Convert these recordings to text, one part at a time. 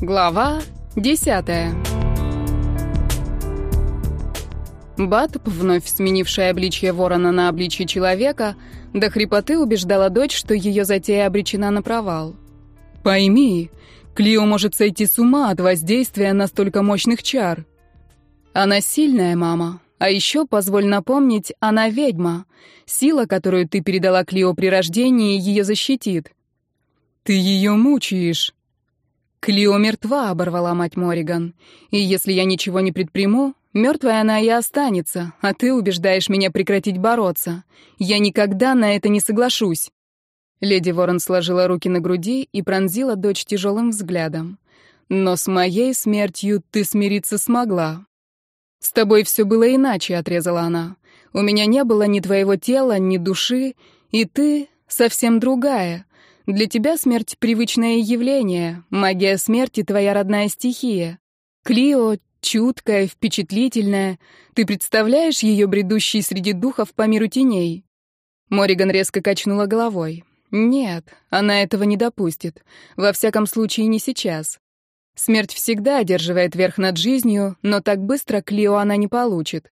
Глава десятая. Батп, вновь сменившая обличье ворона на обличье человека, до хрипоты убеждала дочь, что ее затея обречена на провал. «Пойми, Клио может сойти с ума от воздействия настолько мощных чар. Она сильная мама, а еще, позволь напомнить, она ведьма. Сила, которую ты передала Клио при рождении, ее защитит. Ты ее мучаешь. «Клио мертва», — оборвала мать Мориган. «И если я ничего не предприму, мертвая она и останется, а ты убеждаешь меня прекратить бороться. Я никогда на это не соглашусь». Леди Ворон сложила руки на груди и пронзила дочь тяжелым взглядом. «Но с моей смертью ты смириться смогла». «С тобой все было иначе», — отрезала она. «У меня не было ни твоего тела, ни души, и ты совсем другая. Для тебя смерть — привычное явление, магия смерти — твоя родная стихия. Клио — чуткая, впечатлительная. Ты представляешь ее бредущей среди духов по миру теней?» Мориган резко качнула головой. «Нет, она этого не допустит. Во всяком случае, не сейчас. Смерть всегда одерживает верх над жизнью, но так быстро Клио она не получит.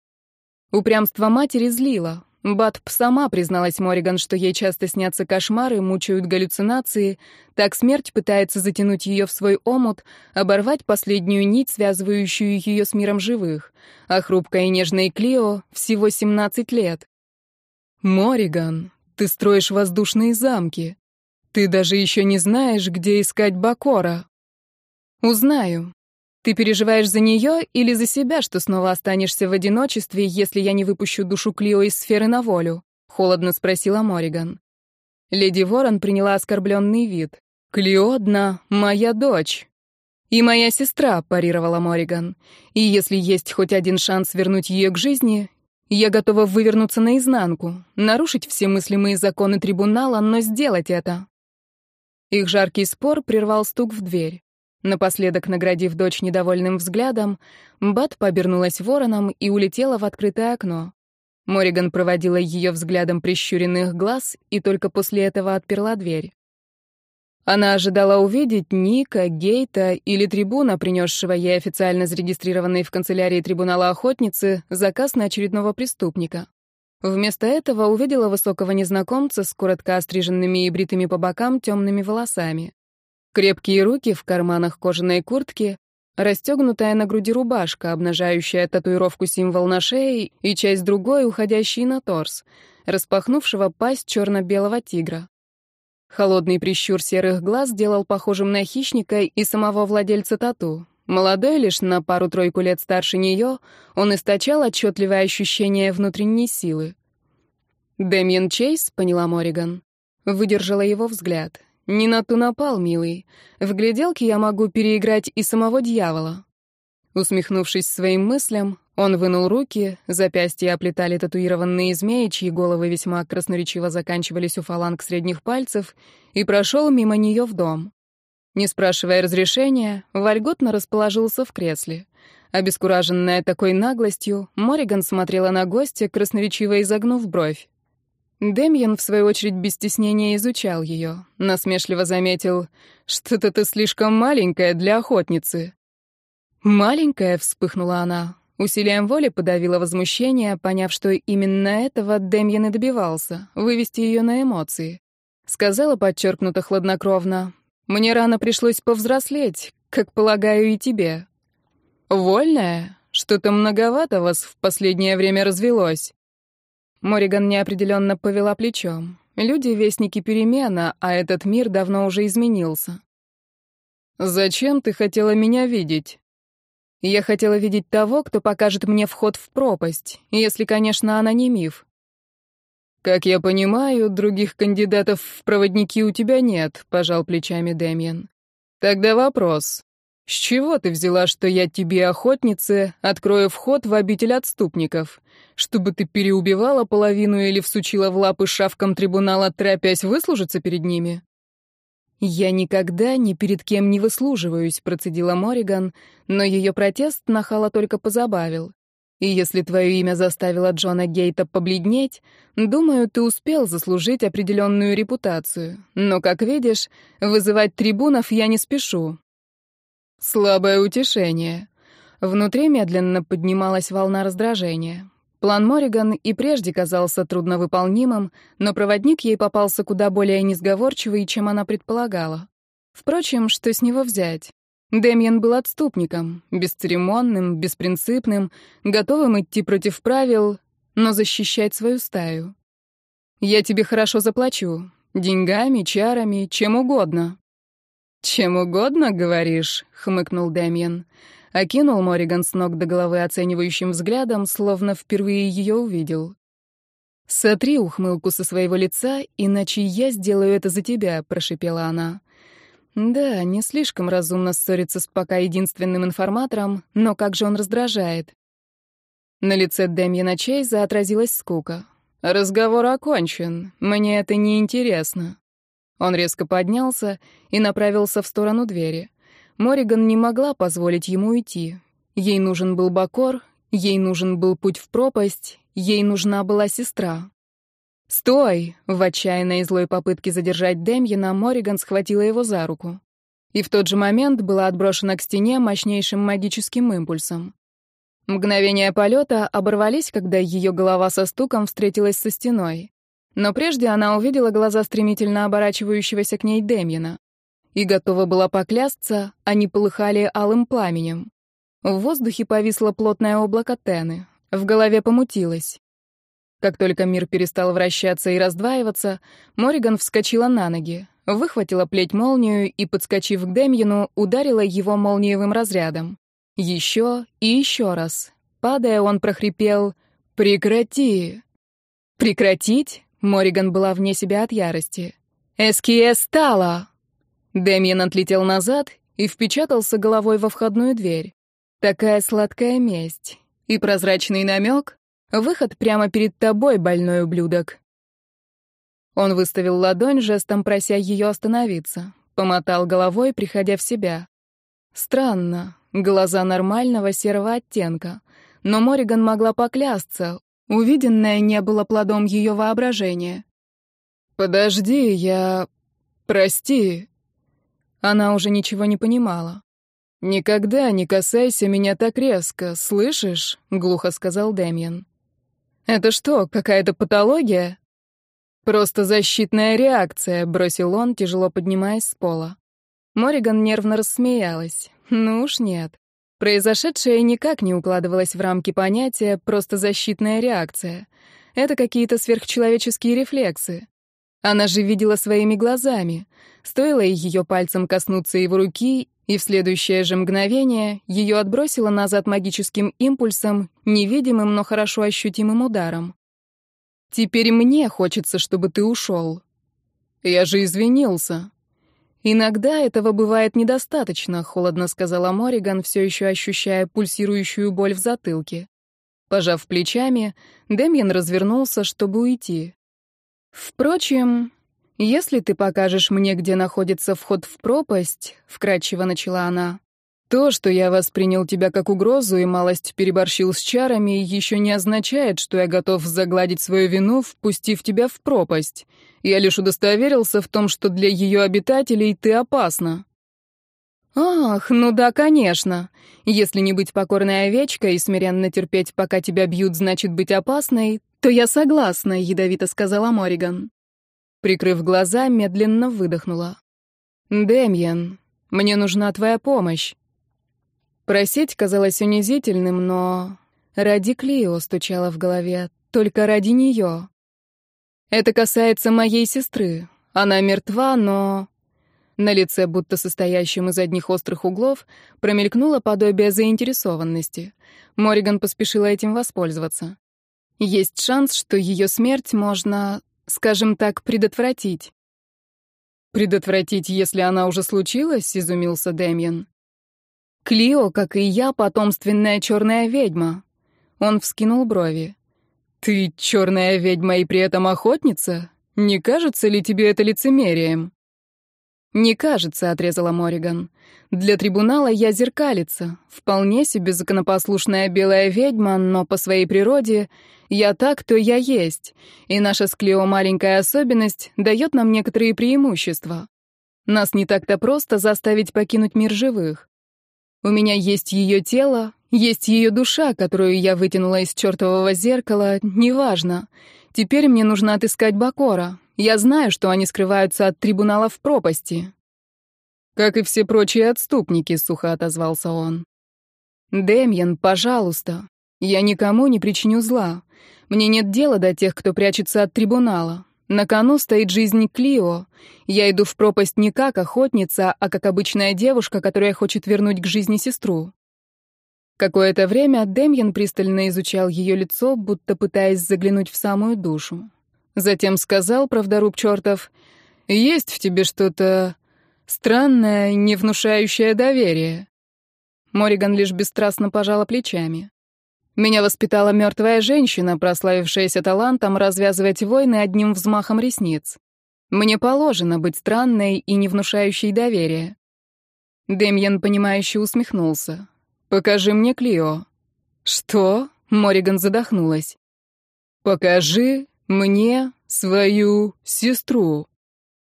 Упрямство матери злило. Батп сама призналась Мориган, что ей часто снятся кошмары, мучают галлюцинации. Так смерть пытается затянуть ее в свой омут, оборвать последнюю нить, связывающую ее с миром живых. А хрупкая и нежная Клио всего 17 лет. «Мориган, ты строишь воздушные замки. Ты даже еще не знаешь, где искать Бакора». «Узнаю. Ты переживаешь за нее или за себя, что снова останешься в одиночестве, если я не выпущу душу Клио из сферы на волю? Холодно спросила Мориган. Леди Ворон приняла оскорбленный вид. Клио одна, моя дочь. И моя сестра, парировала Мориган. И если есть хоть один шанс вернуть ее к жизни, я готова вывернуться наизнанку, нарушить все мыслимые законы трибунала, но сделать это. Их жаркий спор прервал стук в дверь. Напоследок, наградив дочь недовольным взглядом, Бат побернулась вороном и улетела в открытое окно. Мориган проводила ее взглядом прищуренных глаз и только после этого отперла дверь. Она ожидала увидеть Ника, Гейта или трибуна, принесшего ей официально зарегистрированный в канцелярии трибунала охотницы заказ на очередного преступника. Вместо этого увидела высокого незнакомца с коротко остриженными и бритыми по бокам темными волосами. Крепкие руки в карманах кожаной куртки, расстегнутая на груди рубашка, обнажающая татуировку-символ на шее и часть другой, уходящей на торс, распахнувшего пасть черно-белого тигра. Холодный прищур серых глаз делал похожим на хищника и самого владельца тату. Молодой, лишь на пару-тройку лет старше нее, он источал отчетливое ощущение внутренней силы. «Дэмьен Чейз», — поняла Мориган, выдержала его взгляд. Не на ту напал, милый. В гляделке я могу переиграть и самого дьявола. Усмехнувшись своим мыслям, он вынул руки, запястья оплетали татуированные змеи, чьи головы весьма красноречиво заканчивались у фаланг средних пальцев, и прошел мимо нее в дом. Не спрашивая разрешения, вольготно расположился в кресле. Обескураженная такой наглостью, Мориган смотрела на гостя, красноречиво изогнув бровь. Демьян, в свою очередь, без стеснения изучал ее. Насмешливо заметил, «Что-то ты слишком маленькая для охотницы». «Маленькая?» — вспыхнула она. Усилием воли подавила возмущение, поняв, что именно этого Демьян и добивался — вывести ее на эмоции. Сказала подчеркнуто хладнокровно, «Мне рано пришлось повзрослеть, как, полагаю, и тебе». «Вольная? Что-то многовато вас в последнее время развелось». Мориган неопределенно повела плечом. Люди — вестники перемена, а этот мир давно уже изменился. «Зачем ты хотела меня видеть?» «Я хотела видеть того, кто покажет мне вход в пропасть, если, конечно, она не миф». «Как я понимаю, других кандидатов в проводники у тебя нет», — пожал плечами Дэмиен. «Тогда вопрос. «С чего ты взяла, что я тебе, охотнице, открою вход в обитель отступников? Чтобы ты переубивала половину или всучила в лапы шавкам трибунала, торопясь выслужиться перед ними?» «Я никогда ни перед кем не выслуживаюсь», — процедила Мориган, но ее протест нахала только позабавил. «И если твое имя заставило Джона Гейта побледнеть, думаю, ты успел заслужить определенную репутацию. Но, как видишь, вызывать трибунов я не спешу. Слабое утешение. Внутри медленно поднималась волна раздражения. План Мориган и прежде казался трудновыполнимым, но проводник ей попался куда более несговорчивый, чем она предполагала. Впрочем, что с него взять? Дэмьен был отступником, бесцеремонным, беспринципным, готовым идти против правил, но защищать свою стаю. «Я тебе хорошо заплачу. Деньгами, чарами, чем угодно». «Чем угодно, говоришь?» — хмыкнул Дэмьен. Окинул Мориган с ног до головы оценивающим взглядом, словно впервые ее увидел. «Сотри ухмылку со своего лица, иначе я сделаю это за тебя», — прошипела она. Да, не слишком разумно ссориться с пока единственным информатором, но как же он раздражает. На лице Дэмьена Чейза отразилась скука. «Разговор окончен. Мне это не интересно». Он резко поднялся и направился в сторону двери. Мориган не могла позволить ему уйти. Ей нужен был Бакор, ей нужен был путь в пропасть, ей нужна была сестра. «Стой!» — в отчаянной злой попытке задержать Демьена Мориган схватила его за руку. И в тот же момент была отброшена к стене мощнейшим магическим импульсом. Мгновения полета оборвались, когда ее голова со стуком встретилась со стеной. Но прежде она увидела глаза стремительно оборачивающегося к ней Демьена. И готова была поклясться, они полыхали алым пламенем. В воздухе повисло плотное облако тены. В голове помутилось. Как только мир перестал вращаться и раздваиваться, Мориган вскочила на ноги, выхватила плеть-молнию и, подскочив к Демьену, ударила его молниевым разрядом. Еще и еще раз. Падая, он прохрипел «Прекрати!». «Прекратить?» — Мориган была вне себя от ярости. «Эские стала!» Демьен отлетел назад и впечатался головой во входную дверь. Такая сладкая месть. И прозрачный намек Выход прямо перед тобой, больной ублюдок. Он выставил ладонь, жестом прося ее остановиться. Помотал головой, приходя в себя. Странно. Глаза нормального серого оттенка. Но Мориган могла поклясться. Увиденное не было плодом ее воображения. «Подожди, я... Прости». Она уже ничего не понимала. «Никогда не касайся меня так резко, слышишь?» — глухо сказал Дэмиан. «Это что, какая-то патология?» «Просто защитная реакция», — бросил он, тяжело поднимаясь с пола. Мориган нервно рассмеялась. «Ну уж нет. Произошедшее никак не укладывалось в рамки понятия «просто защитная реакция». Это какие-то сверхчеловеческие рефлексы. Она же видела своими глазами. Стоило ее пальцем коснуться его руки, и в следующее же мгновение ее отбросило назад магическим импульсом, невидимым, но хорошо ощутимым ударом. «Теперь мне хочется, чтобы ты ушел». «Я же извинился». «Иногда этого бывает недостаточно», — холодно сказала Мориган, все еще ощущая пульсирующую боль в затылке. Пожав плечами, Демьян развернулся, чтобы уйти. «Впрочем, «Если ты покажешь мне, где находится вход в пропасть», — вкратчиво начала она, «то, что я воспринял тебя как угрозу и малость переборщил с чарами, еще не означает, что я готов загладить свою вину, впустив тебя в пропасть. Я лишь удостоверился в том, что для ее обитателей ты опасна». «Ах, ну да, конечно. Если не быть покорной овечкой и смиренно терпеть, пока тебя бьют, значит быть опасной, то я согласна», — ядовито сказала Мориган. Прикрыв глаза, медленно выдохнула. «Дэмьен, мне нужна твоя помощь». Просить казалось унизительным, но... Ради Клио стучала в голове, только ради нее. Это касается моей сестры. Она мертва, но... На лице, будто состоящем из одних острых углов, промелькнуло подобие заинтересованности. Мориган поспешила этим воспользоваться. Есть шанс, что ее смерть можно скажем так, предотвратить. «Предотвратить, если она уже случилась?» — изумился Дэмьен. «Клио, как и я, потомственная черная ведьма». Он вскинул брови. «Ты черная ведьма и при этом охотница? Не кажется ли тебе это лицемерием?» «Не кажется», — отрезала Мориган. «Для трибунала я зеркалица, вполне себе законопослушная белая ведьма, но по своей природе я так, кто я есть, и наша с Клео маленькая особенность дает нам некоторые преимущества. Нас не так-то просто заставить покинуть мир живых. У меня есть ее тело, есть ее душа, которую я вытянула из чертового зеркала, неважно. Теперь мне нужно отыскать Бакора. Я знаю, что они скрываются от трибунала в пропасти. Как и все прочие отступники, сухо отозвался он. Демьян, пожалуйста. Я никому не причиню зла. Мне нет дела до тех, кто прячется от трибунала. На кону стоит жизнь Клио. Я иду в пропасть не как охотница, а как обычная девушка, которая хочет вернуть к жизни сестру. Какое-то время Демьян пристально изучал ее лицо, будто пытаясь заглянуть в самую душу. Затем сказал, правдоруб чертов, «Есть в тебе что-то странное, не внушающее доверие». Мориган лишь бесстрастно пожала плечами. Меня воспитала мертвая женщина, прославившаяся талантом развязывать войны одним взмахом ресниц. Мне положено быть странной и не внушающей доверия. Демьян, понимающе усмехнулся. «Покажи мне Клио». «Что?» — Мориган задохнулась. «Покажи мне свою сестру.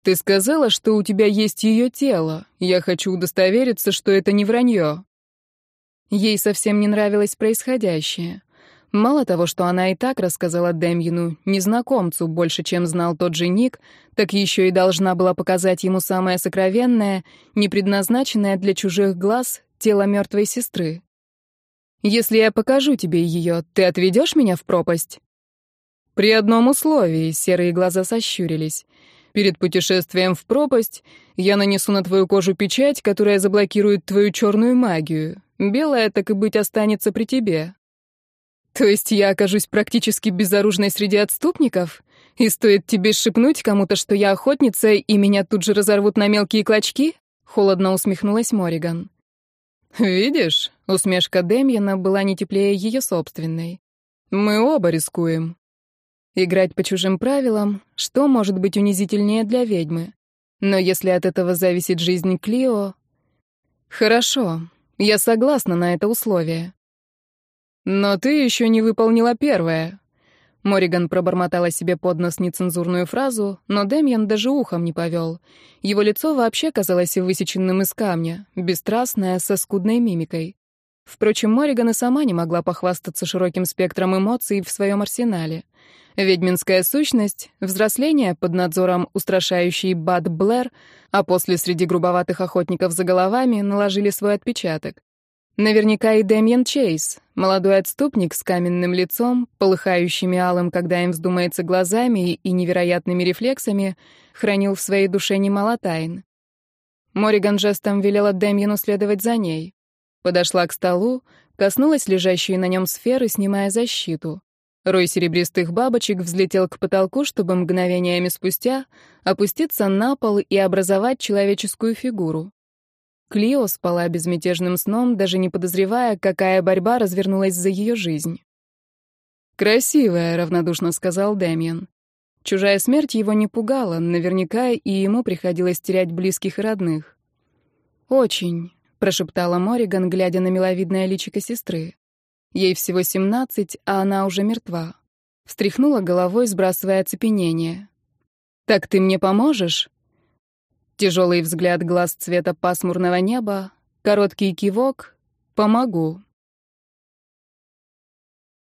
Ты сказала, что у тебя есть ее тело. Я хочу удостовериться, что это не вранье». Ей совсем не нравилось происходящее. Мало того, что она и так рассказала Демьину, незнакомцу, больше, чем знал тот же Ник, так еще и должна была показать ему самое сокровенное, не предназначенное для чужих глаз, тело мертвой сестры. «Если я покажу тебе ее, ты отведешь меня в пропасть?» «При одном условии», — серые глаза сощурились. «Перед путешествием в пропасть я нанесу на твою кожу печать, которая заблокирует твою черную магию. Белая, так и быть, останется при тебе. То есть я окажусь практически безоружной среди отступников? И стоит тебе шепнуть кому-то, что я охотница, и меня тут же разорвут на мелкие клочки? Холодно усмехнулась Мориган. Видишь, усмешка Демьяна была не теплее ее собственной. Мы оба рискуем. Играть по чужим правилам, что может быть унизительнее для ведьмы? Но если от этого зависит жизнь Клио... Хорошо, я согласна на это условие. Но ты еще не выполнила первое. Мориган пробормотала себе под нос нецензурную фразу, но Демьян даже ухом не повел. Его лицо вообще казалось высеченным из камня, бесстрастное, со скудной мимикой. Впрочем, Мориган и сама не могла похвастаться широким спектром эмоций в своем арсенале. Ведьминская сущность, взросление под надзором устрашающей Бад Блэр, а после среди грубоватых охотников за головами наложили свой отпечаток. Наверняка и Дэмиен Чейз, молодой отступник с каменным лицом, полыхающими алым, когда им вздумается глазами и невероятными рефлексами, хранил в своей душе немало тайн. Мориган жестом велела Дэмьену следовать за ней. Подошла к столу, коснулась лежащей на нем сферы, снимая защиту. Рой серебристых бабочек взлетел к потолку, чтобы мгновениями спустя опуститься на пол и образовать человеческую фигуру. Клио спала безмятежным сном, даже не подозревая, какая борьба развернулась за ее жизнь. «Красивая», — равнодушно сказал Дэмиан. Чужая смерть его не пугала, наверняка и ему приходилось терять близких и родных. «Очень», — прошептала Мориган, глядя на миловидное личико сестры. Ей всего семнадцать, а она уже мертва. Встряхнула головой, сбрасывая оцепенение. «Так ты мне поможешь?» Тяжелый взгляд глаз цвета пасмурного неба, короткий кивок «Помогу».